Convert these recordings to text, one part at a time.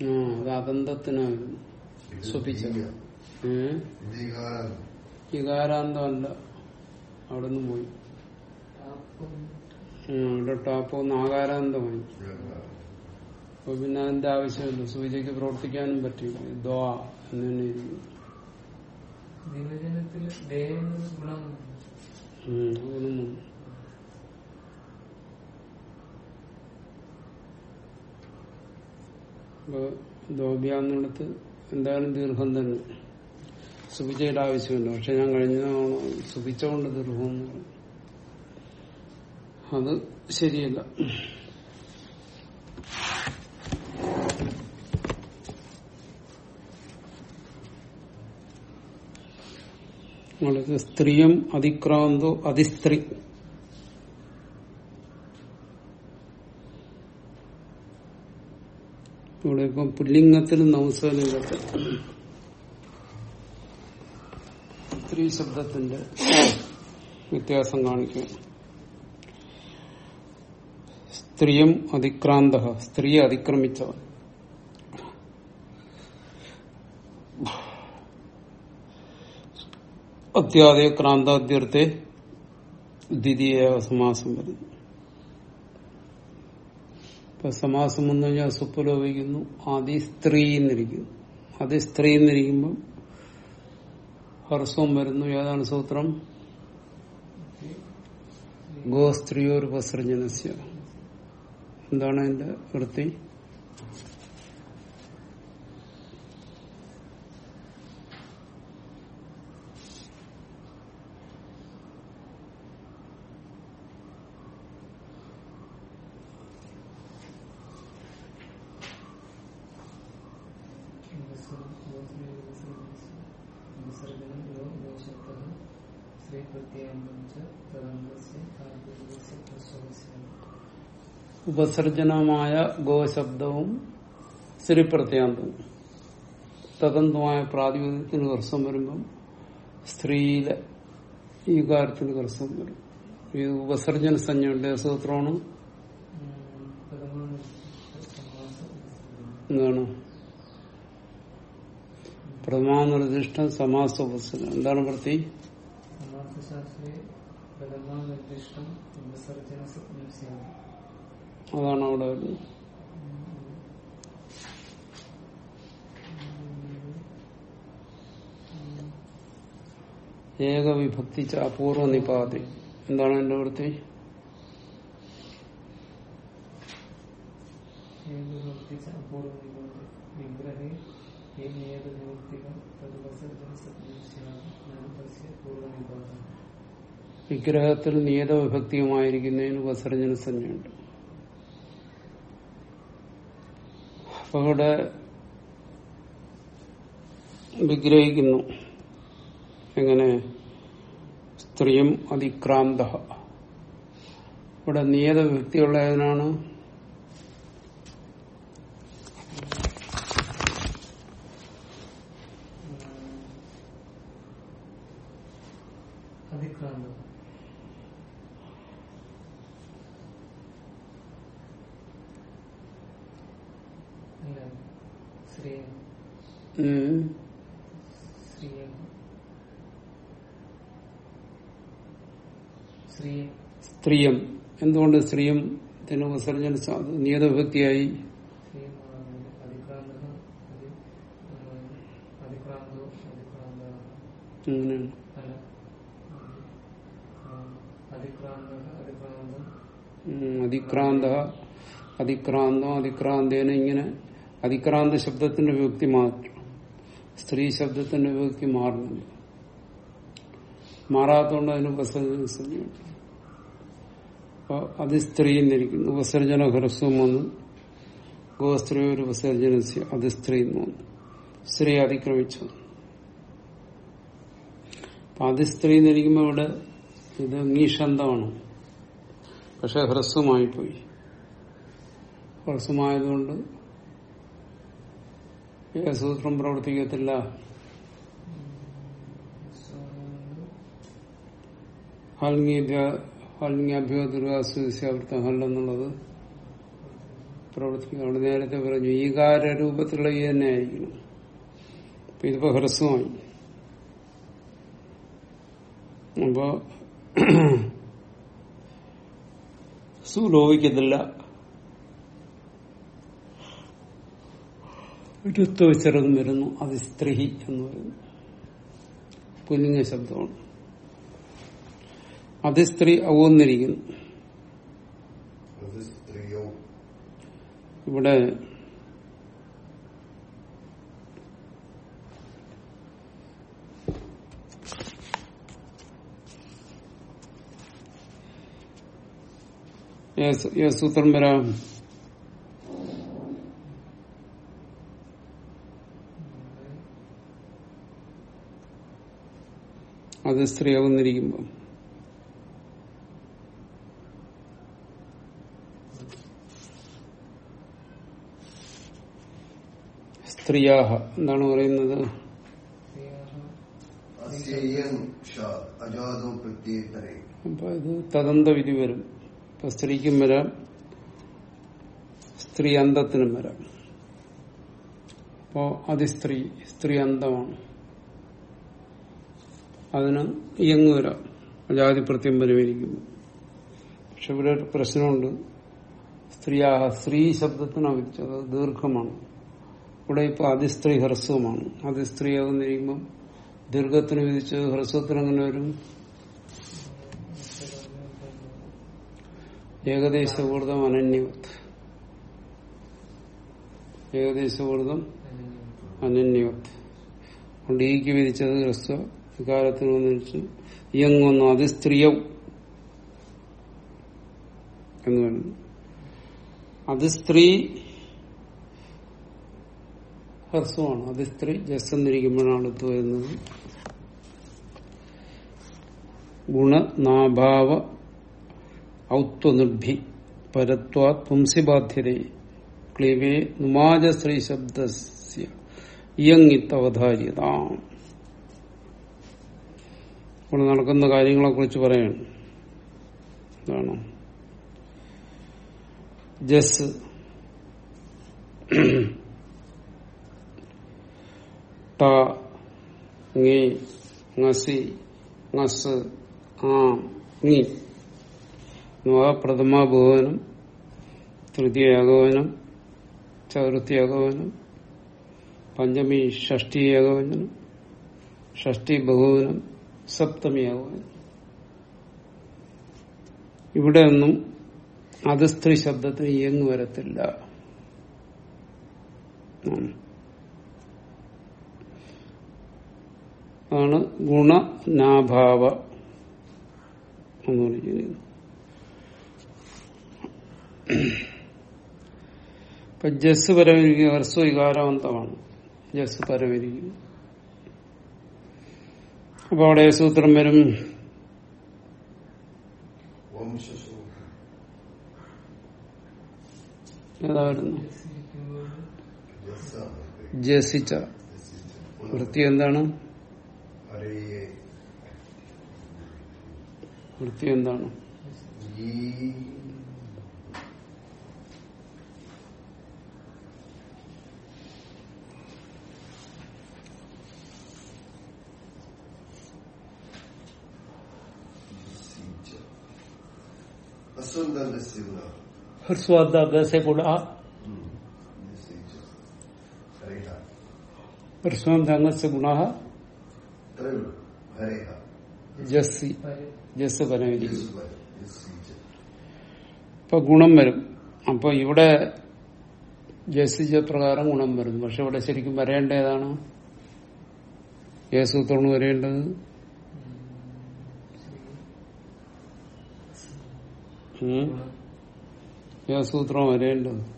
അത് അവിടെ നിന്ന് പോയി. അവിടെ ടാപ്പ് ഒന്ന് ആകാരാന്തമായി. അപ്പൊ പിന്നെ അതിന്റെ ആവശ്യമില്ല. സൂചിക്ക് പ്രവർത്തിക്കാനും പറ്റില്ല. ദ്വാ എന്ന് തന്നെ ഇരിക്കും. ഗുണം. ഉം, അതൊന്നും അപ്പൊ ദ്വാഭ്യാന്നിടത്ത് എന്തായാലും ദീർഘം തന്നെ. സുഭിച്ചയുടെ ആവശ്യമില്ല. പക്ഷെ ഞാൻ കഴിഞ്ഞ സുഭിച്ചുകൊണ്ട് ദീർഘം അത് ശരിയല്ല. സ്ത്രീയം അതിക്രാന്തോ അതിസ്ത്രീ. ഇവിടെ ഇപ്പം പുല്ലിംഗത്തിനും നവസലിംഗത്തിൽ സ്ത്രീ ശബ്ദത്തിന്റെ വ്യത്യാസം കാണിക്കുക സ്ത്രീയും അതിക്രാന്ത സ്ത്രീയെ അതിക്രമിച്ചവൻ. അത്യാദയ ക്രാന്താദ്യർത്ഥെ ദ്വിതീയ സമാസം വരുന്നു. ഇപ്പൊ സമാസം വന്നു കഴിഞ്ഞാൽ സുപ്പുലോപിക്കുന്നു ആദി സ്ത്രീ എന്നിരിക്കുന്നു. ആദി സ്ത്രീ എന്നിരിക്കുമ്പം ഹർസവും വരുന്നു. ഏതാണ് സൂത്രം? ഗോസ്ത്രീയോരുപസർജനസ്യ എന്താണ് അതിന്റെ വൃത്തി? ഉപസർജനമായ ഗോശബ്ദവും സ്ത്രീപ്രത്യാന്തവും തദന്തമായ പ്രാതിപത്യത്തിന് ഹർസം വരുമ്പം സ്ത്രീയിലെ ഈ കാര്യത്തിന് ഹർസം വരും. ഈ ഉപസർജന സഞ്ജയുടെ സൂത്രമാണ് എന്താണ്? പ്രഥമാനിർദ്ദിഷ്ടം സമാസ ഉപസർജനം എന്താണ് പ്രതി? സമാസശാസ്ത്രേ പ്രഥമാനിർദ്ദിഷ്ടം ഉപസർജന സ്വപ്നം അതാണ് അവിടെ വരുന്നത്. ഏകവിഭക്തി അപൂർവ നിപാതി എന്താണ് എന്റെ വൃത്തി? വിഗ്രഹത്തിൽ നിയത വിഭക്തിയുമായിരിക്കുന്നതിന് ഉപസർജന ഏ അപ്പൊ ഇവിടെ വിഗ്രഹിക്കുന്നു. എങ്ങനെ? സ്ത്രീയും അതിക്രാന്ത ഇവിടെ നിയത വിഭക്തിയുള്ള സ്ത്രീയം. എന്തുകൊണ്ട് സ്ത്രീയം ത്തിന് വിസർജന സ- അത് നിയത വിഭക്തിയായി ശ്രീ അതിക്രാന്ത അതി അതിക്രാന്തോ അതിക്രാന്ത അങ്ങനെയാണ് അതിക്രാന്ത അതിക്രാന്തം അതിക്രാന്തേന ഇങ്ങനെ അതിക്രാന്ത ശബ്ദത്തിന്റെ വിഭക്തി മാറ്റും. സ്ത്രീ ശബ്ദത്തിന്റെ വിഭക്തി മാറുന്നുണ്ട്. മാറാത്തോണ്ട് അതിന് സംജ്ഞയുണ്ട് അപ്പൊ അത് സ്ത്രീ എന്നിരിക്കുന്നു ഉപസർജന ഹ്രസ്വം വന്നു. ഗോസ്ത്രീ ഒരു ഉപസർജന അത് സ്ത്രീ എന്ന് വന്നു. സ്ത്രീ അതിക്രമിച്ചു. അപ്പൊ അത് സ്ത്രീ എന്നിരിക്കുമ്പോ ഇവിടെ ഇത് നീഷന്തമാണ് പക്ഷെ ഹ്രസ്വമായി പോയി. ഹ്രസ്വമായതുകൊണ്ട് സൂത്രം പ്രവർത്തിക്കത്തില്ല. ഹൽങ്ങിഭ്യോദുർഗാസുവൃത്തം ഹൽ എന്നുള്ളത് പ്രവർത്തിക്കും അവിടെ നേരത്തെ പറഞ്ഞു ഈകാര രൂപത്തിലുള്ള ഈ തന്നെ ആയിരിക്കണം. അപ്പൊ ഇതിപ്പോ ഹ്രസ്വമായി. അപ്പോ സു ലോപിക്കത്തില്ല ഋത്വവിസർഗം വരുന്നു. അത് സ്ത്രീ എന്ന് പറയുന്നു. പുല്ലിംഗ ശബ്ദമാണ്. അത് സ്ത്രീ ഔന്നിരിക്കുന്നു ഇവിടെ സൂത്രം വരാം. അത് സ്ത്രീ ആവുന്നിരിക്കുമ്പോ സ്ത്രീയാഹ എന്താണ് പറയുന്നത്? അപ്പൊ ഇത് തദന്ത വിധി വരും. ഇപ്പൊ സ്ത്രീക്കും വരാം. സ്ത്രീ അന്തത്തിനും വരാം. അപ്പോ അതിസ്ത്രീ സ്ത്രീ അന്തമാണ്. അതിന് ഇയങ്ങ് വരാം. ജാതി പ്രത്യം പരിഹരിക്കുന്നു പക്ഷെ ഇവിടെ ഒരു പ്രശ്നമുണ്ട്. സ്ത്രീയാഹ സ്ത്രീ ശബ്ദത്തിന് വിധിച്ചത് ദീർഘമാണ്. ഇവിടെ ഇപ്പൊ അതിസ്ത്രീ ഹ്രസ്വമാണ്. അതിസ്ത്രീ ആകുന്നിരിക്കുമ്പോൾ ദീർഘത്തിന് വിധിച്ച് ഹ്രസ്വത്തിന് അങ്ങനെ വരും? ഏകദേശകൂർദ്ധം അനന്യവത്. ഏകദേശകൂർദ്ധം അനന്യവത്. അതുകൊണ്ട് ഈക്ക് വിധിച്ചത് ഹ്രസ്വ. വികാരത്തിന് വന്നിരിച്ചു ഇയങ്ങൊന്നു അത് സ്ത്രീയവും എന്ന് പറയുന്നു അത് സ്ത്രീ ഹ്രസ്വമാണ് അത് സ്ത്രീ ജസ് എന്നിരിക്കുമ്പോഴാണ് വരുന്നത്. ഗുണനാഭാവ ഔത്വനിർഭി പരത്വാ പുംസിബാധ്യത ക്ലീവേ നുമാജ സ്ത്രീ ശബ്ദസ്യ ഇയങ്ങിത്തവധാര്യത ഇവിടെ നടക്കുന്ന കാര്യങ്ങളെ കുറിച്ച് പറയാണ്. എന്താണ് ജസ് പ്രഥമ ഭവനം തൃതീയ ഏകവനം ചതുർത്ഥി ഏകവനം പഞ്ചമി ഷഷ്ടി ഏകവനം ഷഷ്ടി ബഹുവനം സപ്തമി ഏകവനം ഇവിടെ ഒന്നും അത് സ്ത്രീ ശബ്ദത്തിന് ഇയങ്ങ് വരത്തില്ല. ആണ് ഗുണനാഭാവ എന്ന് പറഞ്ഞിരിക്കുന്നത്. ഇപ്പൊ ജസ് പരമിരിക്കുക ഹ്രസ്വ വികാരവന്തമാണ്. ജസ് പരമിരിക്കുന്നു അപ്പൊ അവിടെ സൂത്രം വരും. ഏതായിരുന്നു? ഏതാ വരുന്നു ജസിച്ച. വൃത്തി എന്താണ്? ഹരയെ വൃത്തി എന്താണ്? ഈ അസ്വന്തന്റെ ഹ്രസ്വാദ ഗുണ ഹരിഹ ഹ്രസ്വാന്തംഗസ് ഗുണ അത്രയേ ഉള്ളൂ ഹരിഹ ജസ്സി. ജസ് ഇപ്പൊ ഗുണം വരും. അപ്പൊ ഇവിടെ ജസിച്ച പ്രകാരം ഗുണം വരും. പക്ഷെ ഇവിടെ ശരിക്കും വരേണ്ട ഏതാണ്? ഏസൂത്രണം വരേണ്ടത്? ഏസൂത്രം വരേണ്ടത്?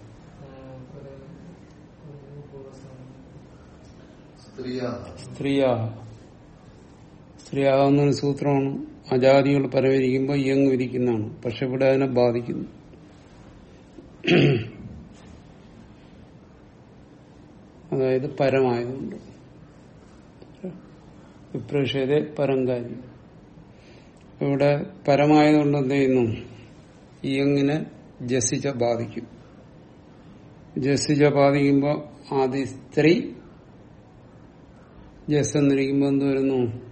സ്ത്രീയാ. സ്ത്രീയാകുന്ന സൂത്രമാണ് അജാതികൾ പരവരിക്കുമ്പോൾ ഇയങ്ങും വിരിക്കുന്നതാണ് പക്ഷെ ഇവിടെ അതിനെ ബാധിക്കുന്നു. അതായത് പരമായതുകൊണ്ട്. വിപ്രേഷേത പരം കാര്യം. ഇവിടെ പരമായതുകൊണ്ട് എന്ത് ചെയ്യുന്നു? ഇയങ്ങിനെ ജസിച്ച ബാധിക്കും. ജസിജ ബാധിക്കുമ്പോൾ ആദ്യ സ്ത്രീ ജസ് എന്നിരിക്കുമ്പോ എന്ത് വരുന്നു?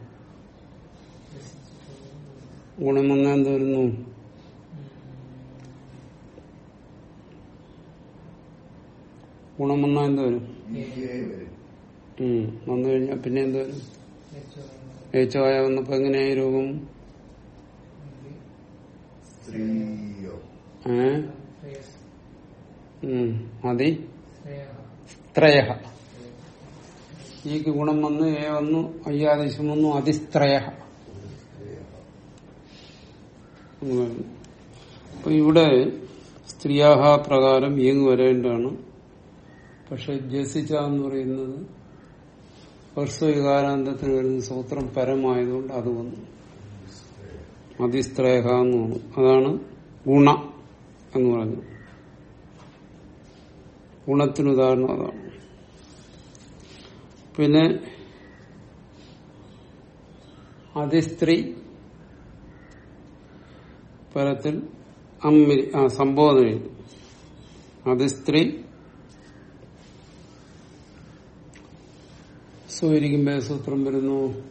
ഗുണം വന്നാൽ എന്ത് വരുന്നു ഗുണം വന്നാൽ എന്ത് വരും. വന്നു കഴിഞ്ഞാൽ പിന്നെ എന്ത് വരും? ഏച്ചോയ വന്നപ്പോ എങ്ങനെയായി രോഗം? ഏ. മതി സ്ത്രയ ഈക്ക് ഗുണം വന്ന് ഏ വന്നു അയ്യാദേശം വന്നു അതിസ്ത്രയ എന്ന് പറഞ്ഞു. അപ്പൊ ഇവിടെ സ്ത്രീയാഹ പ്രകാരം ഈങ് വരേണ്ടതാണ്. പക്ഷെ ജസിച്ച എന്ന് പറയുന്നത് ഹർസ്വവികാരാന്തത്തിന് വരുന്ന സൂത്രം പരമായതുകൊണ്ട് അത് വന്നു. അതിസ്ത്രേഹ എന്ന് പറഞ്ഞു അതാണ് ഗുണ എന്ന് പറഞ്ഞു ഗുണത്തിന് ഉദാഹരണം അതാണ്. പിന്നെ അതിസ്ത്രീ പരത്തിൽ അമ്മി ആ സംബോധന അതിസ്ത്രീ സ്വീകരിക്കുമ്പോ സൂത്രം വരുന്നു.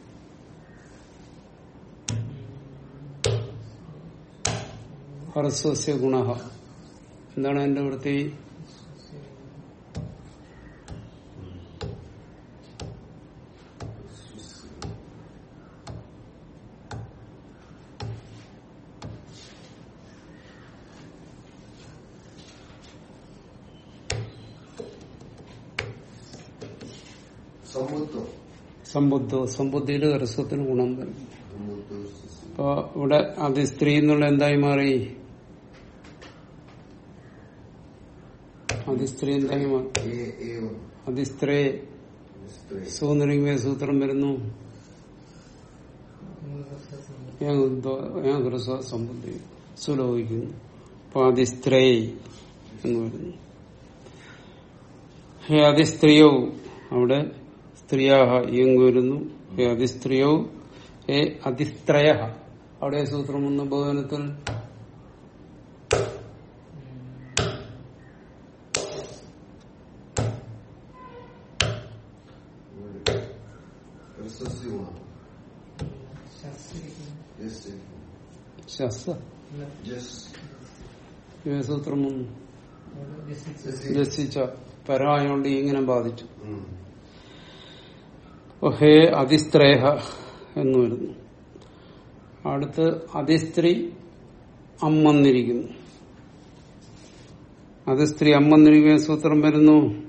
ഹർസ്വസ്യ ഗുണ. എന്താണ് എന്റെ വൃത്തി? സമ്പുദ്ധ സമ്പുദ്ധിയിൽ ഹ്രസ്വത്തിന് ഗുണം വരും അപ്പൊ ഇവിടെ അത് സ്ത്രീ എന്നുള്ള എന്തായി മാറി? അതിസ്ത്രീ എന്തായി മാറി? അതിസ്ത്രേ സ്ത്രീ. സൂന്നിരിക്കുമ്പോ സൂത്രം. വരുന്നു. ഞാൻ ഹ്രസ്വ സമ്പുദ്ധി സുലോഹിക്കുന്നു അപ്പൊ അതിസ്ത്രേ എന്ന് വരുന്നു. ഹേ അതിസ്ത്രീയോ അവിടെ സ്ത്രീയാഹ ഇയങ് വരുന്നു. അതിസ്ത്രീയോ ഏ അതിസ്ത്രയ അവിടെ സൂത്രം ഒന്ന് ബോധനത്തിൽ. പരായോണ്ട് ഇങ്ങനെ യെസ് ശസ്ത യെസ് ഇവ സൂത്രം വന്നു രസിച്ച പരമായോണ്ട് ഇങ്ങനെ ബാധിച്ചു അപ്പൊ ഹേ അതിസ്ത്രേഹ എന്ന് വരുന്നു. അടുത്ത് അതിസ്ത്രീ അമ്മന്നിരിക്കുന്നു അതിസ്ത്രീ അമ്മന്നിരിക്കുന്ന സൂത്രം വരുന്നു?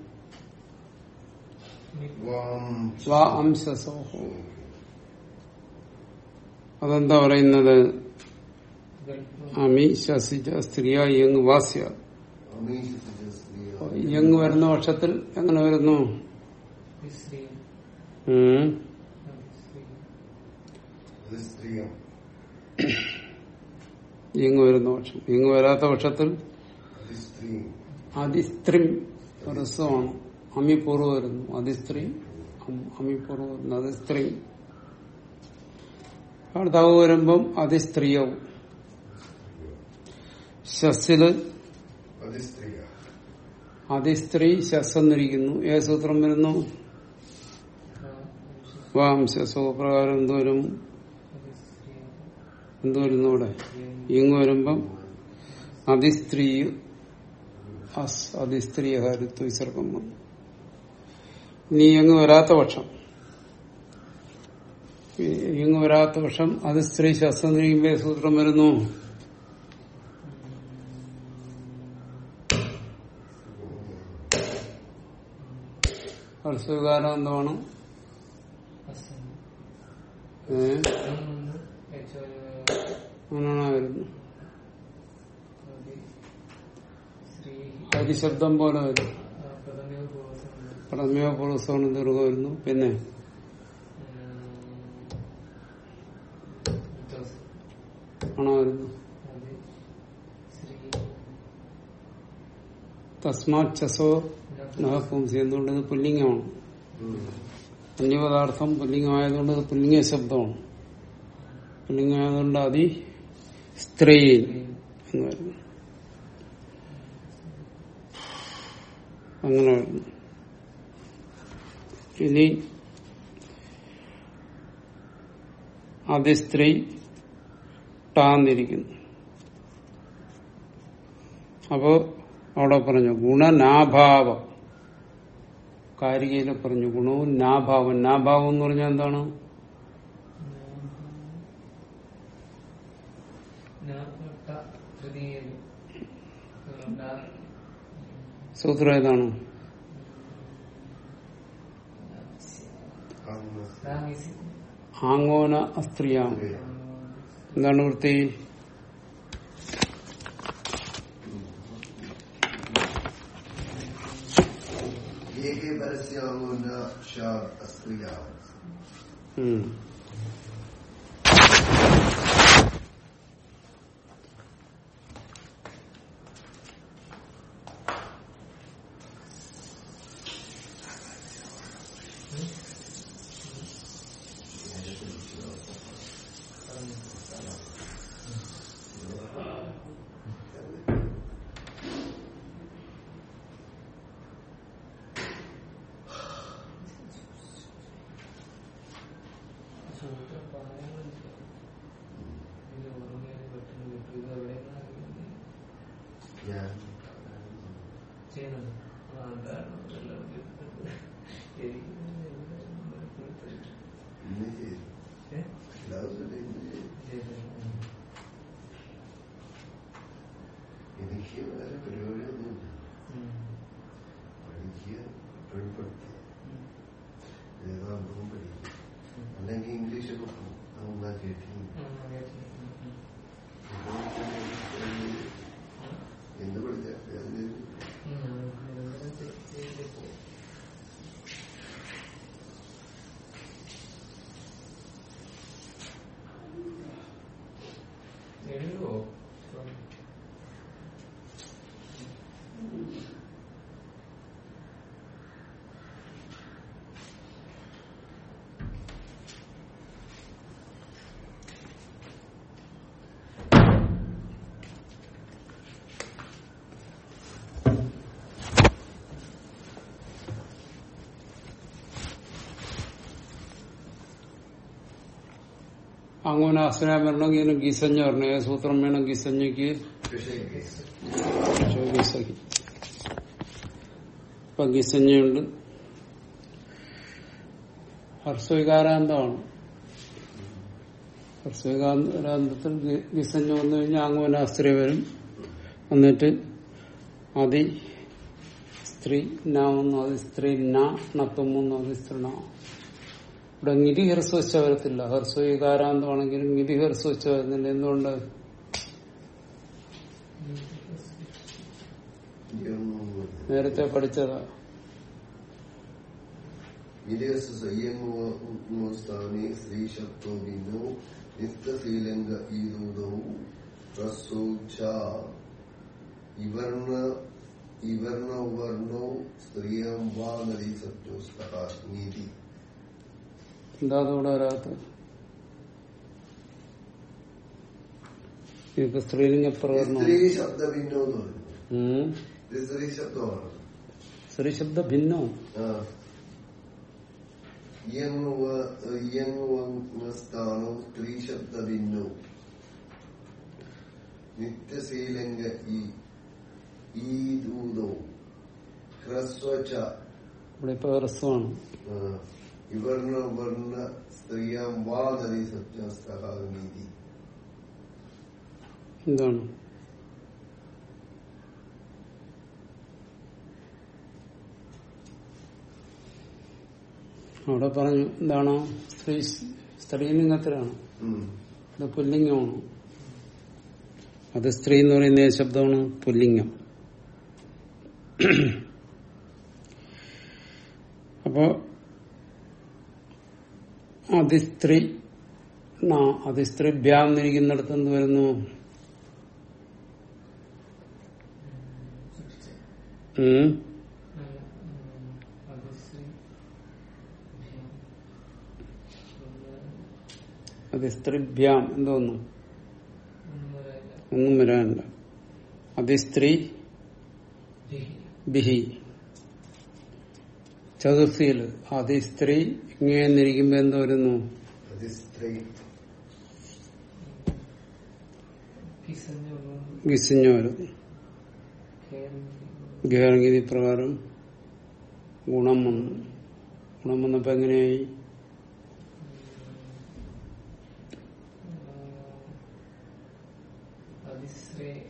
അതെന്താ പറയുന്നത്? അമി ശസിച്ച സ്ത്രീയ യങ് വാസ്യ. യങ് വരുന്ന പക്ഷത്തിൽ എങ്ങനെ വരുന്നു? യങ് വരുന്ന പക്ഷം. ഇങ്ങ് വരാത്ത പക്ഷത്തിൽ അത് സ്ത്രീ അതിസ്ത്രീ ഹ്രസ്വമാണ് അമിപൂർവം വരുന്നു. അതിസ്ത്രീ അമിപൂർവം വരുന്നു. അതിസ്ത്രീ. കർത്താവ് വരുമ്പം അതിസ്ത്രീയവും. ശസ്സിൽ അതിസ്ത്രീ ശസ് ശസ്സെന്നിരിക്കുന്നു. ഏ സൂത്രം വരുന്നു? വാംശസോ പ്രകാരം എന്ത് ഇവിടെ വരുമ്പം അതിസ്ത്രീ അസ് അതിസ്ത്രീ ഹരിത്വ വിസർഗം വന്നു. നീ ഇങ്ങ് വരാത്ത പക്ഷം. ഇങ്ങ് വരാത്ത പക്ഷം അത് സ്ത്രീ ശസ്ത്രം കഴിയുമ്പോ സൂത്രം വരുന്നു. ഹർസ്വകാരം എന്താണ് വരുന്നു ഹരിശബ്ദം പോലെ വരും. പ്രമേയ പുറസ്സോണം ദീർഘ വരുന്നു. പിന്നെ? ആണോ വരുന്നു തസ്മാത് ചസോ നഹപുംസി എന്തുകൊണ്ട് ഇത് പുല്ലിംഗമാണ്. അന്യപദാർത്ഥം പുല്ലിംഗമായതുകൊണ്ട് പുല്ലിംഗ ശബ്ദമാണ്. പുല്ലിംഗമായതുകൊണ്ട് അതി സ്ത്രീ എന്ന് വരുന്നു. അങ്ങനെ വരുന്നു. ഇനി അതിസ്ത്രീ ടാന്നിരിക്കുന്നു അപ്പോ അവിടെ പറഞ്ഞു ഗുണനാഭാവം. കാരികയിൽ പറഞ്ഞു ഗുണവും നാഭാവം. നാഭാവം എന്ന് പറഞ്ഞാൽ എന്താണ്? സൂത്രം ഏതാണ്? ആങ്ങോന അസ്ത്രീയാണ് എന്താണ് വൃത്തി? എഴുതുവോ അങ്ങനെ അസുരാൻ വരണമെങ്കിൽ ഗീസഞ്ഞ വരണം ഏത് സൂത്രം വേണം ഗീസഞ്ഞയ്ക്ക് ഇപ്പൊ ഗീസഞ്ഞയുണ്ട്. ഹർസ്വികാരാന്താണ് ഹർസ്വവികാരാന്തത്തിൽ ഗീസഞ്ഞ വന്നു കഴിഞ്ഞാൽ അങ്ങനെ അസ്ത്രീ വരും. എന്നിട്ട് അതി സ്ത്രീ നാവുന്നു അത് സ്ത്രീ നാ നത്തുമുന്നു അത് സ്ത്രീ ഇവിടെ നിധി ഹർസ്വച്ച വരത്തില്ല. ഹർസ്വവികാരാന്തമാണെങ്കിലും നിധി ഹർസ്വച്ച വരുന്നില്ല. എന്തുകൊണ്ട്? നേരത്തെ പഠിച്ചതാ. ഇവർണ ഇവർണ വർണോ സ്ത്രീയം വാ നദീ സത്യോസ്തക നീതി എന്താ അതുകൂടെ വരാത്ത. ഇപ്പൊ സ്ത്രീലിംഗ പ്രകടനം. സ്ത്രീ ശബ്ദ ഭിന്നോ സ്ഥാനോ സ്ത്രീ ശബ്ദ ഭിന്നോ? നിത്യശ്രീലങ്ക ഈ ദൂതോ ഹ്രസ്വച. ഇവിടെ ഇപ്പൊ ഹ്രസ്വമാണ്. ആ, ഇവർണ വർണ സ്ത്രീയാം വാ നദി എന്താണ്? അവിടെ പറഞ്ഞു എന്താണ്? സ്ത്രീ സ്ത്രീലിംഗത്തിലാണ്. അത് പുല്ലിംഗമാണ്. അത് സ്ത്രീ എന്ന് പറയുന്ന ശബ്ദമാണ്? പുല്ലിംഗം. അപ്പോ അതിസ്ത്രീ അതിസ്ത്രീ ഭ്യാം എന്നിരിക്കുന്നിടത്ത് എന്ത് വരുന്നു? ഉം. അതിസ്ത്രീഭ്യാം എന്തോന്നു ഒന്നും വരാനില്ല. അതിസ്ത്രീ ബിഹി. ചതുർത്ഥിയിൽ അതിസ്ത്രീ സ്ത്രീ ഇങ്ങനെ എന്തോ വരുന്നു? ഗിസിഞ്ഞ വരുന്നു ഗേഹഗീതി പ്രകാരം ഗുണം വന്നു. ഗുണം വന്നപ്പോ എങ്ങനെയായി?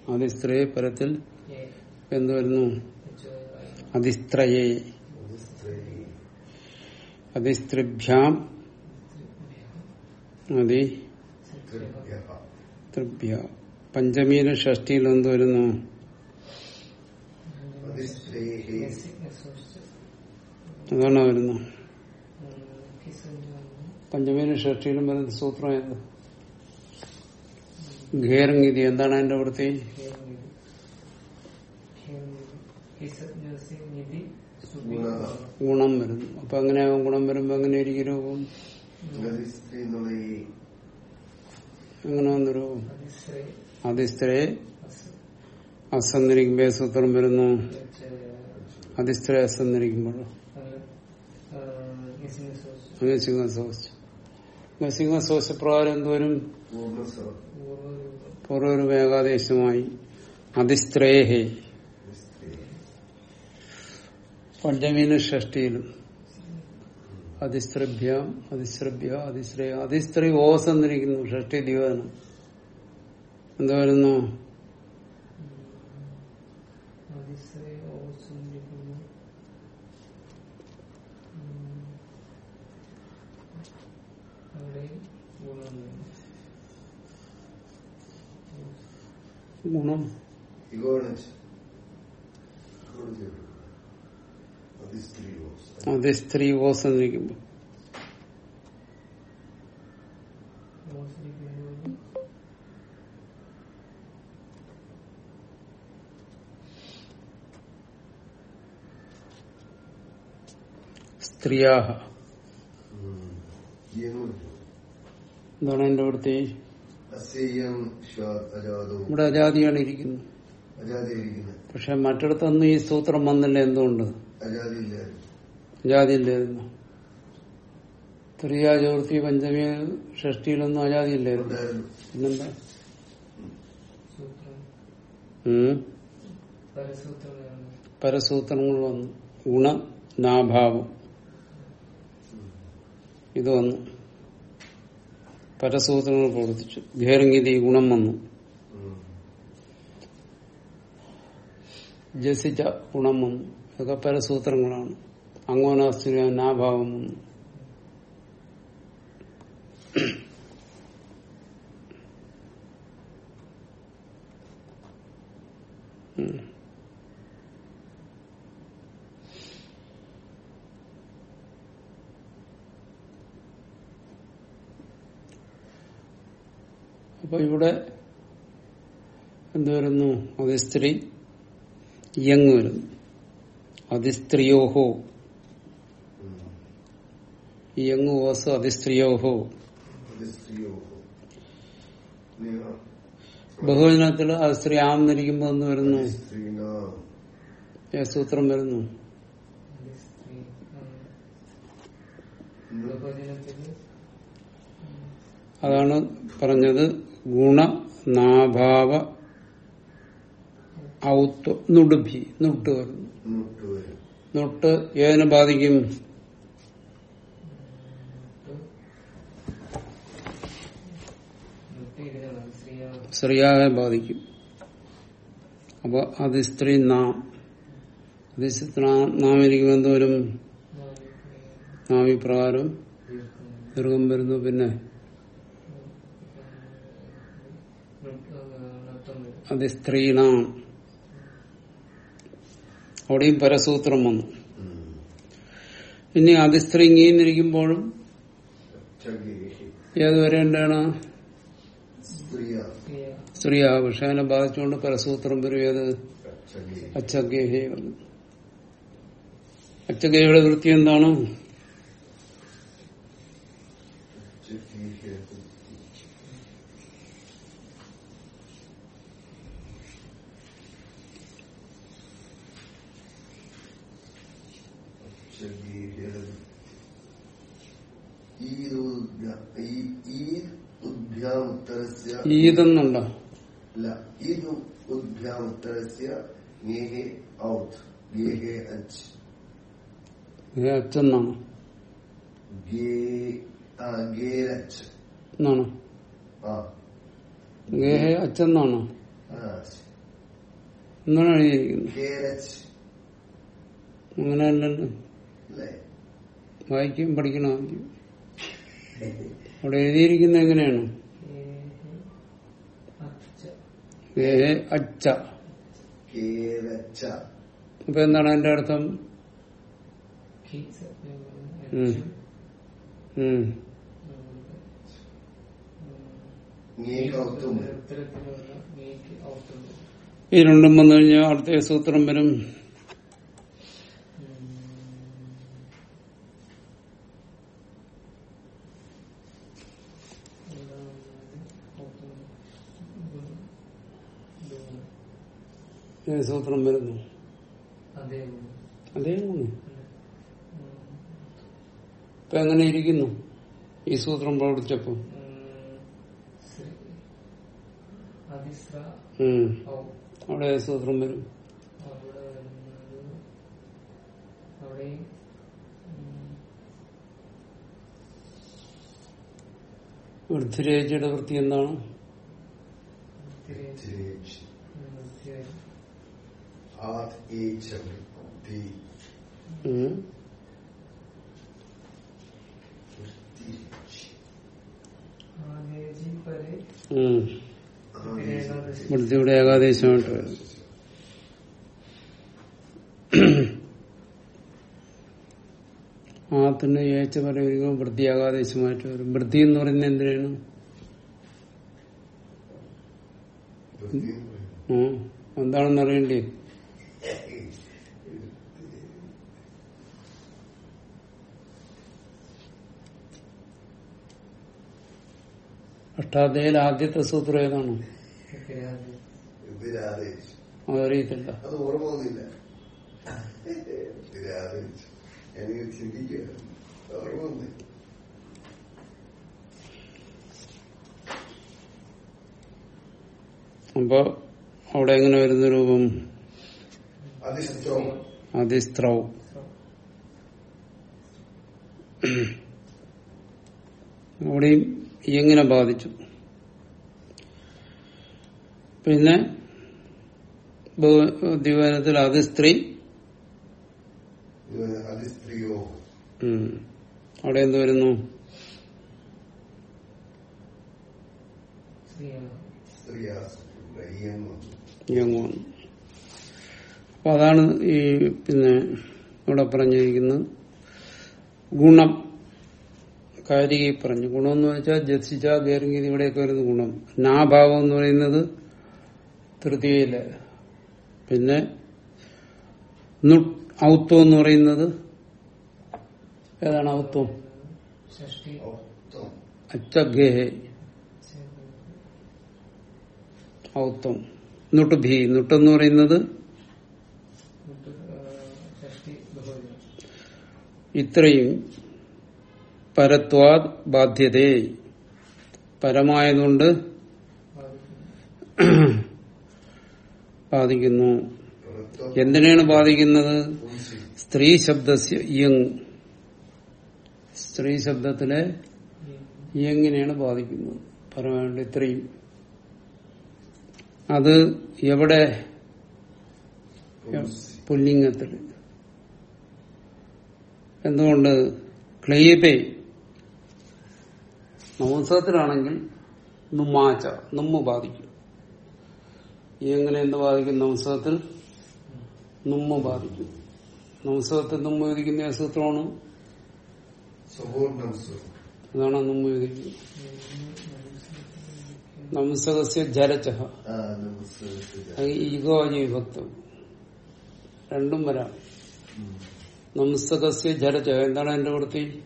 അതിസ്ത്രീ പരത്തിൽ എന്തുവരുന്നു എന്ത് വരുന്നു? ഉജ്ജ്വലമായി അതിസ്ത്രയെ അതിസ്ത്രീ അതിസ്ത്രിഭ്യാം അതി തൃഭ്യ തൃഭ്യ പഞ്ചമിയിലെ ഷഷ്ടിയിൽ എന്ത് വരുന്നു അതാണ് വരുന്നു പഞ്ചമീന പഞ്ചമിയിലും ഷഷ്ടിയിലും വരുന്ന സൂത്രം എന്ത് ഘേറങ്ങിതി എന്താണ് അതിന്റെ വൃത്തി ഗുണ വരുന്നു അപ്പൊ അങ്ങനെ ഗുണം വരുമ്പോ എങ്ങനെ ഇരിക്കും രൂപം? എങ്ങനെ വന്ന രൂപം. അതിസ്ത്രേ അസന്നിരിക്കുമ്പോ സൂത്രം വരുന്നു? അതിസ്ത്രേ അസന്നിരിക്കുമ്പോൾ. അങ്ങനെ സിംഹസോസ് പ്രകാരം എന്തോരും പൂർവരൂപേകാദേശമായി അതിസ്ത്രേഹേ അതിസ്ത്രീ പഞ്ചമീന ഷഷ്ടിയിലും അതിസ്ത്രഭ്യം അതിസ്രഭ്യ അതിശ്രയ അതിസ്ത്രീ ഓസ് എന്നിരിക്കുന്നു ഷഷ്ടി ദിവനം എന്താ വരുന്നു? ഗുണം ഗുണം ഇഗോണ് ഇഗോണ് ചെയ്തു അതിസ്ത്രീ ഓസ് അതിസ്ത്രീ ഓസ് എന്നിരിക്കുമ്പോ ഓസിരിക്കുമ്പോൾ സ്ത്രീയാഹ എന്താണ് എന്റെ വൃത്തി അജാതോ ഇവിടെ അജാതിയാണ് ഇരിക്കുന്നത്. അജാതി ഇരിക്കുന്നത് പക്ഷെ മറ്റിടത്തൊന്നും ഈ സൂത്രം വന്നില്ല എന്തുകൊണ്ട്? അജാതി അജാതി ഇല്ലായിരുന്നു ത്രിയാ ചതുർത്ഥി പഞ്ചമി ഷഷ്ടിയിലൊന്നും അജാതി ഇല്ലായിരുന്നു പിന്നെന്താ? പരസൂത്രങ്ങൾ വന്നു. ഗുണ നാഭാവം. ഇത് വന്നു. പരസൂത്രങ്ങൾ പ്രവർത്തിച്ചു. ഘേരംഗീതി ഗുണം വന്നു. ജസിച്ച ഗുണം വന്നു. ഇതൊക്കെ പരസൂത്രങ്ങളാണ്. അങ്ങോനാസ്തുര്യ നാഭാവം. വന്നു അപ്പൊ ഇവിടെ എന്തുവരുന്നു? അതിസ്ത്രീ സ്ത്രീ യങ് വരുന്നു. അതിസ്ത്രീയോഹോ. ഈ യങ് ഓസ് അതിസ്ത്രീയോഹോ ബഹുവചനത്തിൽ അത് സ്ത്രീ ആമെന്നിരിക്കുമ്പോ എന്ന് വരുന്നു. സൂത്രം വരുന്നു. അതാണ് പറഞ്ഞത് ഗുണ നാഭാവ ഔത്വ നുടുഭി. നുട്ട് വരുന്നു. നുട്ട് ഏതിനെ ബാധിക്കും? ഇതിനാണ് സ്ത്രീയാണ് സ്ത്രീയാകെ ബാധിക്കും. അപ്പൊ അത് സ്ത്രീ നാം അത് നാം ഇരിക്കും എന്തോരും നാം ഇപ്രകാരം പ്രകാരം ദീർഘം വരുന്നു പിന്നെ. അത് സ്ത്രീ അത് സ്ത്രീണാം അവിടെയും പരസൂത്രം വന്നു. ഇനി അതിസ്ത്രീ ഇങ്ങിയിരിക്കുമ്പോഴും ചകേഹി ഏത് വരേണ്ടതാണ് സ്ത്രീയ ആ വിഷയനെ ബാധിച്ചുകൊണ്ട് പരസൂത്രം വരുവേത് ഏത് ചകേ അച്ചഗേഹേ. വന്നു അച്ചഗേഹയുടെ വൃത്തി എന്താണ്? ചകേഹി അല്ല ഈദ് ഉദ്ഭ്യാം ഉത്തരസ്യ ഗേഹേ ഔത്ത് ഗേഹേ അച്ച് ഏ അച്ഛന്നാണ് എന്നാണ് ഗേഹെ അച്ഛന്നാണോ എന്നാണ് എഴുതിയിരിക്കുന്നത് ഗേരച്ച് അങ്ങനെ വായിക്കും പഠിക്കണം. അവിടെ എഴുതിയിരിക്കുന്നത് എങ്ങനെയാണ്? അപ്പൊ എന്താണ് അതിന്റെ അർത്ഥം? ഈ രണ്ടും വന്നു കഴിഞ്ഞാൽ അടുത്ത സൂത്രം വരും ഏത് സൂത്രം വരുന്നു. അതേ അതേ മൂന്ന് ഇപ്പൊ എങ്ങനെ ഇരിക്കുന്നു? ഈ സൂത്രം പ്രവർത്തിച്ചപ്പോ. അവിടെ സൂത്രം വരും. വൃദ്ധിരേജയുടെ വൃത്തി എന്താണ്? വൃത്തിരേച്ച്. ആനേജി ഉം. ആ, വൃത്തിയുടെ ഏകാദേശമായിട്ട് വരും ആത്തിന് ഏച്ച പറയുമ്പോൾ വൃത്തി ഏകാദേശമായിട്ട് വരും. വൃത്തി എന്ന് പറയുന്നത് എന്തിനാണ്. എന്താണെന്ന് അറിയണ്ടേ? അഷ്ടാധ്യായിൽ ആദ്യത്തെ സൂത്രം ഏതാണ്? വന്നില്ല. അപ്പൊ അവിടെ എങ്ങനെ വരുന്ന രൂപം? അതിശത്രം അതിസ്ത്രൗ അവിടെയും എങ്ങനെ ബാധിച്ചു? പിന്നെ ദിവനത്തിൽ അത് സ്ത്രീ. അവിടെ എന്ത് വരുന്നു? അപ്പൊ അതാണ് ഈ പിന്നെ ഇവിടെ പറഞ്ഞിരിക്കുന്നത് ഗുണം. കാരികை പറഞ്ഞു. ഗുണം എന്ന് വെച്ചാൽ ജസിച്ച ഗേറിങ്ങിത് ഇവിടെയൊക്കെ വരുന്ന ഗുണം. നാഭാവം എന്ന് പറയുന്നത് തൃതീയയിൽ. പിന്നെ ഔത്വം എന്ന് പറയുന്നത് ഏതാണ് ഔത്വം അച്ചഗേഹെ. ഔത്വം നുട്ട് ഭീ. നുട്ടെന്ന് പറയുന്നത് ഇത്രയും. പരത്വാദ് ബാധ്യതേ. പരമായതുകൊണ്ട് ബാധിക്കുന്നു. എന്തിനാണ് ബാധിക്കുന്നത്? സ്ത്രീ ശബ്ദ യങ് സ്ത്രീ ശബ്ദത്തിലെ യങ്ങിനെയാണ് ബാധിക്കുന്നത്. പരമായിട്ട് ഇത്രയും. അത് എവിടെ? പുല്ലിംഗത്തിൽ. എന്തുകൊണ്ട്? ക്ലീബേ നമസ്കത്തിലാണെങ്കിൽ നുമാച്ച നമ്മ ബാധിക്കും. ഈ എങ്ങനെ എന്ത് ബാധിക്കും? നവംസത്തിൽ നമ്മ ബാധിക്കും. നവംസത്തിൽ നുമ്മ വിധിക്കുന്ന സൂത്രമാണ്? അതാണ് നമ്മ വിധിക്കുന്നത് നംസകസ്യ അത് ഈഗോജി വിഭക്തം രണ്ടും വരാം. നംസകസ്യ ജലചഹ. എന്താണ് എന്റെ വൃത്തി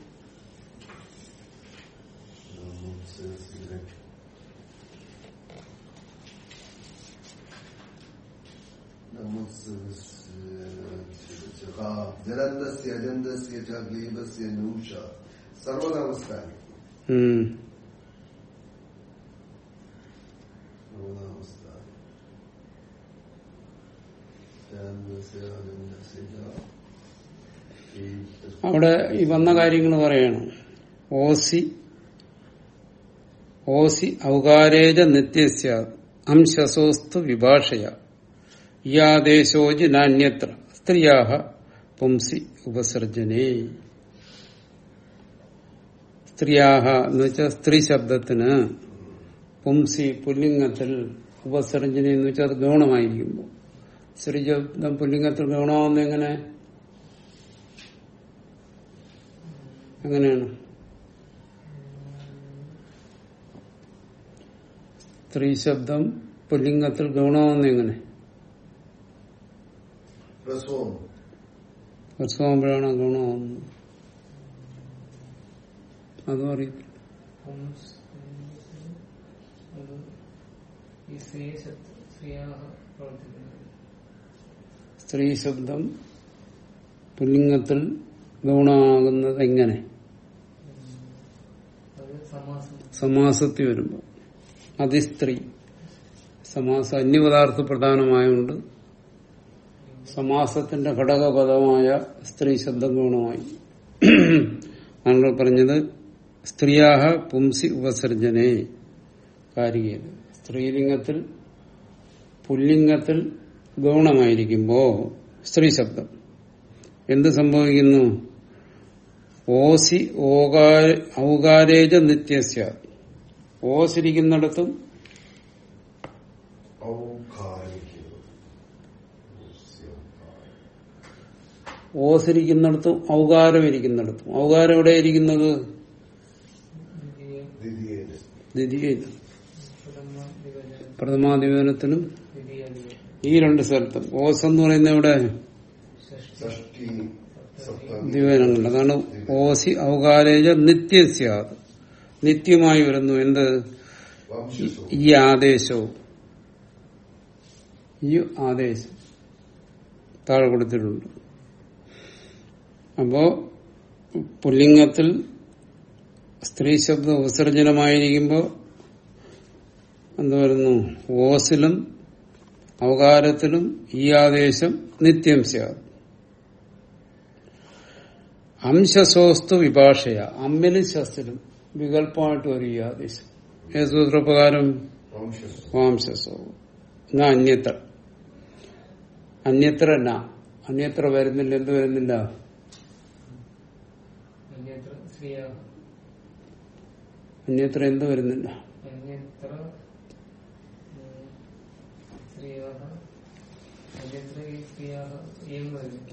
അവിടെ ഈ വന്ന കാര്യങ്ങൾ പറയണം. ഓസി ഓസി ഔകാരേജ നിത്യസ്യ അംശസോസ്തു വിഭാഷയ. ഈ ആദേശോജി നാണ്യത്ര സ്ത്രീയാഹ പുംസി ഉപസർജനേ സ്ത്രീയാഹ എന്ന് വെച്ചാൽ സ്ത്രീ ശബ്ദത്തിന് പുംസി പുല്ലിംഗത്തിൽ ഉപസർജന എന്ന് വെച്ചാൽ അത് ഗൗണമായിരിക്കുമ്പോൾ. സ്ത്രീ ശബ്ദം പുല്ലിംഗത്തിൽ ഗൗണമാവുന്ന എങ്ങനെ? എങ്ങനെയാണ്? സ്ത്രീ ശബ്ദം പുല്ലിംഗത്തിൽ ഗൗണമാവുന്ന എങ്ങനെ? ഹ്രസ്വമാകുമ്പോഴാണ് ഗുണമാവുന്നത് അതും അറിയത്തില്ല. സ്ത്രീ ശബ്ദ പുല്ലിംഗത്തിൽ ഗുണമാകുന്നത് എങ്ങനെ? സമാസത്തിൽ വരുമ്പോൾ. അതിസ്ത്രീ. സമാസം അന്യപദാർത്ഥ പ്രധാനമായുണ്ട് സമാസത്തിന്റെ ഘടകപദമായ സ്ത്രീ ശബ്ദഗുണമായി. നമ്മൾ പറഞ്ഞത് സ്ത്രീയാഹ പുംസി ഉപസർജനെ. കാരികേത്. സ്ത്രീലിംഗത്തിൽ പുല്ലിംഗത്തിൽ ഗൗണമായിരിക്കുമ്പോ സ്ത്രീ ശബ്ദം. എന്ത് സംഭവിക്കുന്നു? ഓസി ഔകാരേജ നിത്യസ്യ. ഓസിരിക്കുന്നിടത്തും ഓസ് ഇരിക്കുന്നിടത്തും ഔകാരം ഇരിക്കുന്നിടത്തും. ഔകാരം എവിടെ ഇരിക്കുന്നത്? പ്രഥമാധിപനത്തിനും ഈ രണ്ട് സ്ഥലത്തും. ഓസ് എന്ന് പറയുന്ന എവിടെ? ദിവനങ്ങൾ അതാണ് ഓസി ഔകാരേജ നിത്യസ്യാത്. നിത്യമായി വരുന്നു. എന്ത്? ഈ ആദേശവും. ഈ ആദേശം താഴെ കൊടുത്തിട്ടുണ്ട്. അപ്പോ പുല്ലിംഗത്തിൽ സ്ത്രീ ശബ്ദം വിസർജനമായിരിക്കുമ്പോൾ എന്തുവരുന്നു? ഓസിലും അവകാരത്തിലും ഈ ആദേശം നിത്യം സാദ് അംശസോസ്തു വിഭാഷയ. അമ്മിലും ശസ്തിലും വികല്പമായിട്ട് ഒരു ഈ ആദേശം. ഏത് സൂത്രപ്രകാരം? വാംശസോ എന്നാ അന്യത്ര? അന്യത്ര എന്നാ? അന്യത്ര വരുന്നില്ല എന്ത് വരുന്നില്ല? അന്യത്ര എന്ത് വരുന്നില്ല.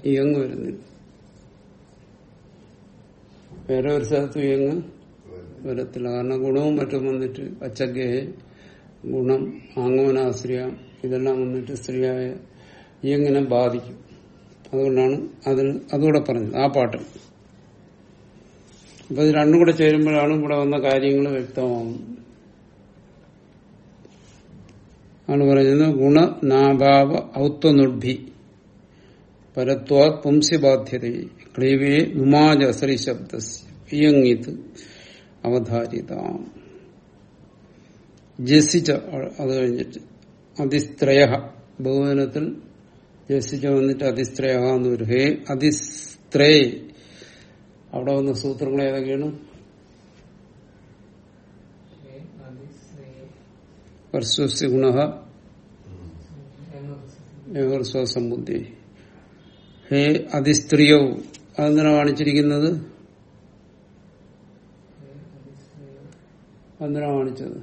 ഇയങ്ങ് വരുന്നില്ല. വേറെ ഒരു സ്ഥലത്തും ഇയങ്ങ് വരത്തില്ല. കാരണം ഗുണവും മറ്റും വന്നിട്ട് അച്ചഗേ ഗുണം ആങ്ങോനാശ്രിയ ഇതെല്ലാം വന്നിട്ട് സ്ത്രീയായ ഇയങ്ങിനെ ബാധിക്കും. അതുകൊണ്ടാണ് അതിൽ അതുകൂടെ പറഞ്ഞത്. ആ പാട്ട്. അപ്പൊ ഇത് രണ്ടും കൂടെ ചേരുമ്പോഴാണ് ഇവിടെ വന്ന കാര്യങ്ങൾ വ്യക്തമാകുന്നത് ആണ് പറയുന്നത് ഗുണനാഭാവ ഔത്വനുഡ്ഭി പരത്വാ പുംസ്യബാധ്യത ക്ലീവേ നുമാജസ്രി ശബ്ദ അവധാരിത. ജസിച്ച അത് കഴിഞ്ഞിട്ട് അതിസ്ത്രയ ബഹുവനത്തിൽ ജസിച്ച വന്നിട്ട് അതിസ്ത്രയ എന്ന് വരും. ഹേ അതിസ്ത്രേ അവിടെ വന്ന സൂത്രങ്ങൾ ഏതൊക്കെയാണ്? ഏ, അതി സ്ത്രീ വർഷസ്യ ഗുണ എന്ന് സ്വസംബുദ്ധി. ഹേ അതിസ്ത്രീയോ അതെന്തിനാ കാണിച്ചിരിക്കുന്നത് അതെന്തിനാ കാണിച്ചത്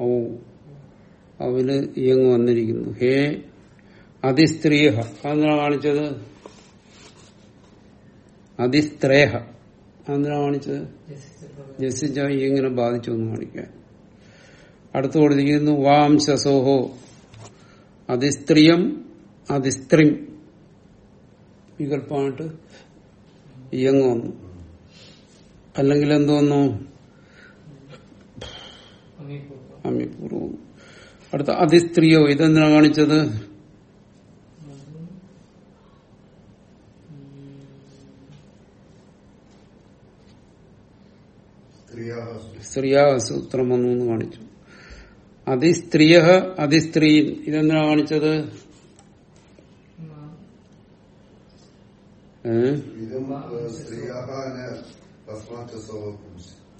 ഓ അവന് ഇയങ്ങ് വന്നിരിക്കുന്നു. ഹേ അതിസ്ത്രീഹ അതെന്തിനാ കാണിച്ചത് അതിസ്ത്രേഹ. അതെന്തിനാ കാണിച്ചത്? ജസിച്ച ഇങ്ങനെ ബാധിച്ചു എന്ന് കാണിക്കാൻ അടുത്തു കൊടുത്തിരിക്കുന്നു വാംശസോഹോ അതിസ്ത്രീയം അതിസ്ത്രീം. വികല്പമായിട്ട് ഇയങ്ങ് വന്നു. അല്ലെങ്കിൽ എന്തോന്നു വന്നു? അടുത്ത അതിസ്ത്രീയോ ഇതെന്തിനാ കാണിച്ചത് അത് സ്ത്രീയാ സ്ത്രീയാ സൂത്രം വന്നു എന്ന് കാണിച്ചു. അതിസ്ത്രീയ അതിസ്ത്രീൻ. ഇതെന്തിനാ കാണിച്ചത്?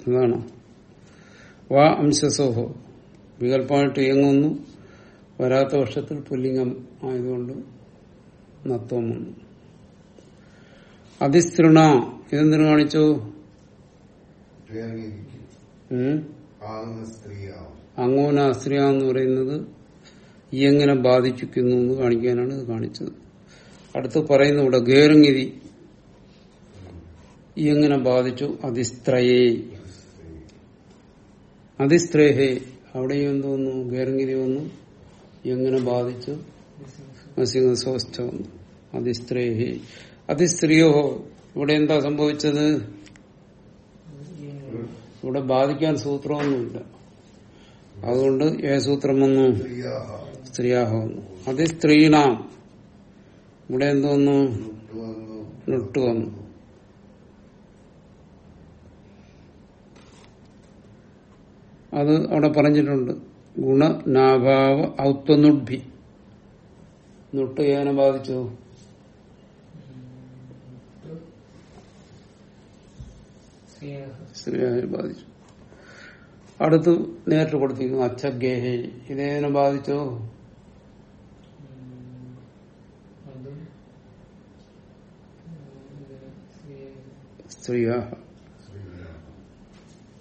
അതാണ് വാ അംശസോഹോ. വികല്പമായിട്ട് ഇയങ്ങുന്നു. വരാത്ത വർഷത്തിൽ പുല്ലിംഗം ആയതുകൊണ്ട് നത്വം വന്നു. അതിസ്തൃണ. ഇതെന്തിനു കാണിച്ചു? അങ്ങോന അസ്ത്രീയ എന്ന് പറയുന്നത് ഈ എങ്ങനെ ബാധിച്ചിരിക്കുന്നു എന്ന് കാണിക്കാനാണ് ഇത് കാണിച്ചത്. അടുത്ത് പറയുന്ന ഇവിടെ ഗേറുങ്ങിരി ഈ എങ്ങനെ ബാധിച്ചു? അതിസ്ത്രയേ. അതിസ്ത്രേഹേ. അവിടെയും എന്തോന്നു ഗേറുങ്ങിരി വന്നു. എങ്ങനെ ബാധിച്ചു? അതിസ്ത്രേഹേ. അതിസ്ത്രീയോ ഇവിടെ എന്താ സംഭവിച്ചത്? ഇവിടെ ബാധിക്കാൻ സൂത്രമൊന്നുമില്ല. അതുകൊണ്ട് ഏ സൂത്രം വന്നു സ്ത്രീയാഹുന്നു അത് സ്ത്രീണാം ഇവിടെ എന്ത് വന്നു? നൊട്ട് വന്നു. അത് അവിടെ പറഞ്ഞിട്ടുണ്ട്. ഗുണ നാഭാവ ഔത്വനുഡ്ഭി. നൊട്ട് ഏനെ ബാധിച്ചു? സ്ത്രീയായ ബാധിച്ചു. അടുത്ത് നേരിട്ട് കൊടുത്തിരിക്കുന്നു അച്ഛഗേഹേ ഇതേനെ ബാധിച്ചോ? സ്ത്രീയാ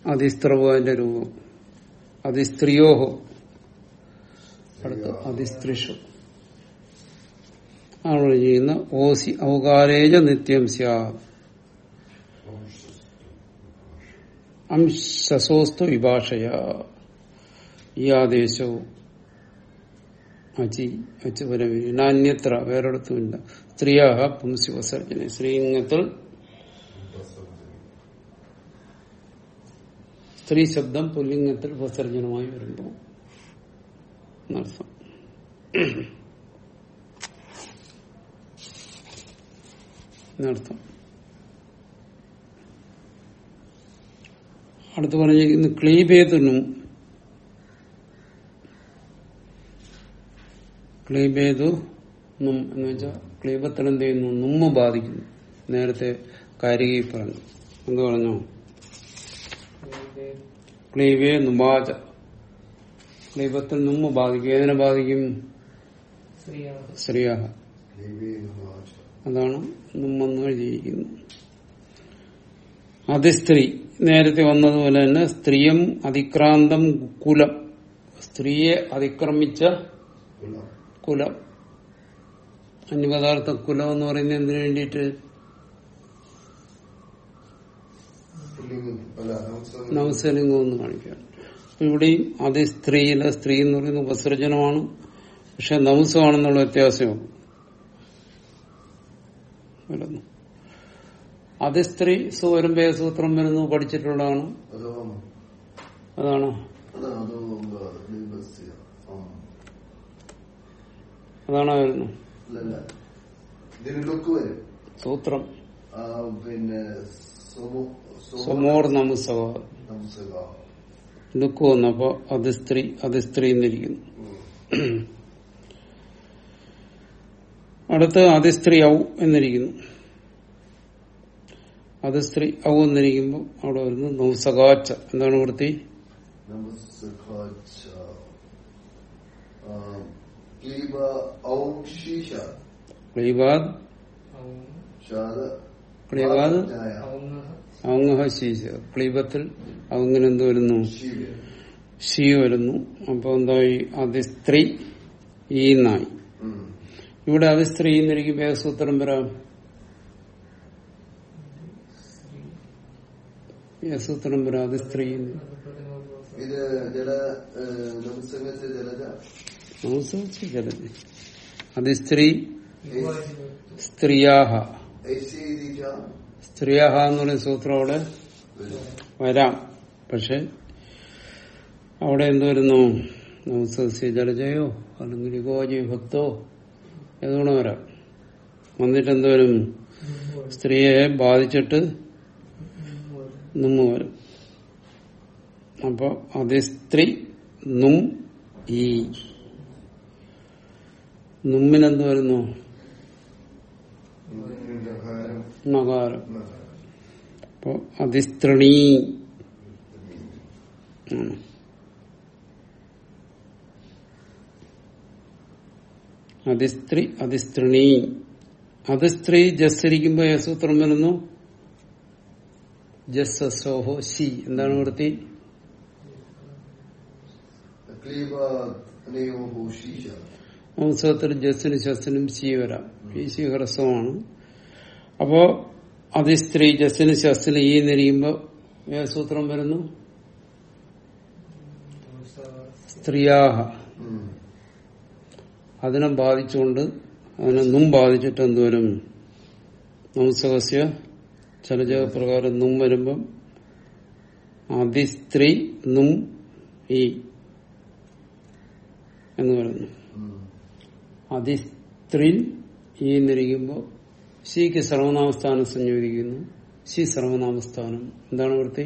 അതിസ്ത്രവന്റെ രൂപം. അതിസ്ത്രീയോഹോ. അടുത്ത് അതിസ്ത്രീഷു. ആണ് ചെയ്യുന്ന? ഓസി ഔകാരേജ നിത്യം സ്യാ. അംശസോസ്തു വിഭാഷയ. ഈ ആദേശവും അചി അച്ച് പരമിരി നാന്യത്ര വേറെടുത്തുമില്ല സ്ത്രീയാഹ പുംസി വസർജന ശ്രീലിംഗത്തിൽ സ്ത്രീ ശബ്ദം പുല്ലിംഗത്തിൽ വസർജനമായി വരുമ്പോൾ എന്നർത്ഥം. അടുത്ത് പറഞ്ഞിരിക്കുന്നു ക്ലീബേതുനും ക്ലീബേതു നും എന്ന് വെച്ചാൽ ക്ലീബത്തിൽ എന്ത് ചെയ്യുന്നു? നുമ്മ ബാധിക്കുന്നു. നേരത്തെ കാരികയിൽ പറഞ്ഞു. എന്ത് പറഞ്ഞു? ക്ലീബേ നുബാച ക്ലീബത്തിൽ നുമ്മ ബാധിക്കും. ഏതിനെ ബാധിക്കും? ശ്രീയാഹ അതാണ് നുമ്മെന്ന് എഴുതിയിരിക്കുന്നത് അതിസ്ത്രീ നേരത്തെ വന്നതുപോലെ തന്നെ സ്ത്രീയം അതിക്രാന്തം കുലം. സ്ത്രീയെ അതിക്രമിച്ച കുലം. അന്യപദാർത്ഥ കുലം എന്ന് പറയുന്നത് എന്തിനു വേണ്ടിയിട്ട്? നവസലിംഗം എന്ന് കാണിക്കുകയാണ്. ഇവിടെയും അതേ സ്ത്രീയിലെ സ്ത്രീ എന്ന് പറയുന്നത് ഉപസർജനമാണ്. പക്ഷെ നവസമാണെന്നുള്ള വ്യത്യാസമാണ് വരുന്നു അത് സ്ത്രീ സൂത്രം വരുന്നു പഠിച്ചിട്ടുള്ളതാണ്. അതാണോ. അതാണോ വരുന്നു സൂത്രം. പിന്നെ സുമു- സുമു- സമോർ നമുസവ. ലുക്ക് വന്നപ്പോ അത് സ്ത്രീ അത് സ്ത്രീ എന്നിരിക്കുന്നു അടുത്ത് അതിസ്ത്രീ ഔ എന്നിരിക്കുന്നു. അത് സ്ത്രീ ആവുന്നിരിക്കുമ്പോൾ അവിടെ വരുന്നു നൗസകാച്ച. എന്താണ് വൃത്തി? ക്ലീബത്തിൽ അങ്ങനെ എന്ത് വരുന്നു. ഷീ വരുന്നു. അപ്പൊ എന്തായി? അതിസ്ത്രീ ഈ നായി. ഇവിടെ അതിസ്ത്രീ സ്ത്രീ ഏത് സൂത്രം വരാം? വേദസൂത്രം വരാതെ സ്ത്രീ. ഇത് ജല ജലജ അത് സ്ത്രീ സ്ത്രീയാഹ. സ്ത്രീയാഹ എന്ന് പറയുന്ന സൂത്രം അവിടെ വരാം. പക്ഷെ അവിടെ എന്ത് വരുന്നു? നമസ്യ ജലജയോ അല്ലെങ്കിൽ ഗോജി ഭക്തോ ഏതുകൊണ്ട് വരാം? വന്നിട്ട് എന്ത് വരും? സ്ത്രീയെ ബാധിച്ചിട്ട് നിന്നു വരും. അപ്പൊ അതേ സ്ത്രീ നും ഈ. നുമ്മിനെന്ത് വരുന്നു? നകാരം അപ്പൊ അതിസ്ത്രണീ. അതിസ്ത്രീ അതിസ്ത്രണീ അതിസ്ത്രീ ജസ്തിരിക്കുമ്പോ യസൂത്രം വരുന്നു. ജസ് സി. എന്താണ് വൃത്തി പുസ്തകത്തിൽ ജസ്സിനും ശസ്സിനും ശി വരാം. ഈ ശി ഹ്രസ്വമാണ്. അപ്പോ അതിസ്ത്രീ ജസ്സിന് ശസ്സിന് ഈ എന്നിരിക്കുമ്പോ സൂത്രം വരുന്നു? സ്ത്രീയാഹ. അതിനെ ബാധിച്ചുകൊണ്ട് അതിനെ നും ബാധിച്ചിട്ട് എന്തുവരും നംസകസ്യ ചലജക പ്രകാരം നും വരുമ്പം അതിസ്ത്രീ നും ഈ എന്ന് പറയുന്നു. അതിസ്ത്രീ ഈ എന്നിരിക്കുമ്പോൾ ശിക്ക് സർവനാമസ്ഥാനം സംയോജിക്കുന്നു ശി സർവനാമസ്ഥാനം. എന്താണ് വൃത്തി?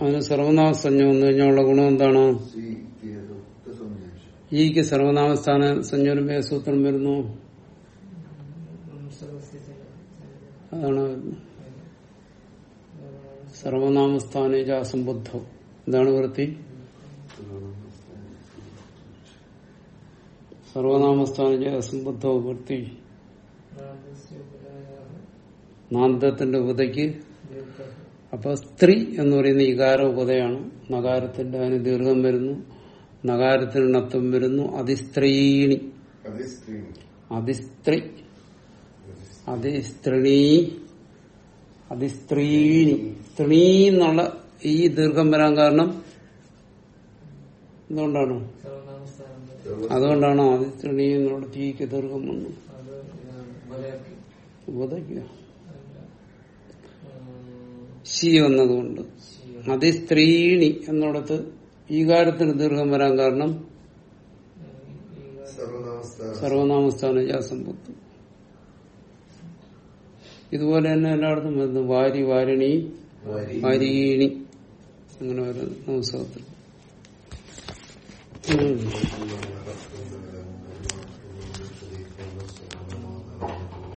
അതിന് സർവനാമ വന്നു കഴിഞ്ഞാൽ ഉള്ള ഗുണം എന്താണ്? ഈക്ക് സർവനാമസ്ഥാന സംയോജനം സൂത്രം വരുന്നു. അതാണ് സർവനാമസ്ഥാനേജ എന്താണ് വൃത്തി? സർവനാമസ്ഥാനേജ വൃത്തി. നാന്തത്തിന്റെ ഉപതയ്ക്ക്. അപ്പൊ സ്ത്രീ എന്ന് പറയുന്ന ഇകാര ഉപതയാണ് നഗാരത്തിന്റെ അതിന് ദീർഘം വരുന്നു. നഗാരത്തിന് നത്വം വരുന്നു അതിസ്ത്രീണി അതിസ്ത്രീ അതിസ്ത്രീണി അതിസ്ത്രീണി സ്ത്രീ എന്നുള്ള ഈ ദീർഘം വരാൻ കാരണം എന്തുകൊണ്ടാണ്? അതുകൊണ്ടാണ് അതിസ്ത്രീ എന്നുള്ള തീക്ക് ദീർഘം വന്നു. ഉപതയ്ക്കുക ശി വന്നതുകൊണ്ട്. അതിസ്ത്രീണി എന്നിടത്ത് ഈകാരത്തിന് ദീർഘം വരാൻ കാരണം സർവനാമസ്ഥാന. ജാസമ്പത്ത് ഇതുപോലെ തന്നെ എല്ലായിടത്തും വരുന്നു. വാരി വാരിണി വാരീണി അങ്ങനെ ഒരു നമസ്കാരത്തിൽ.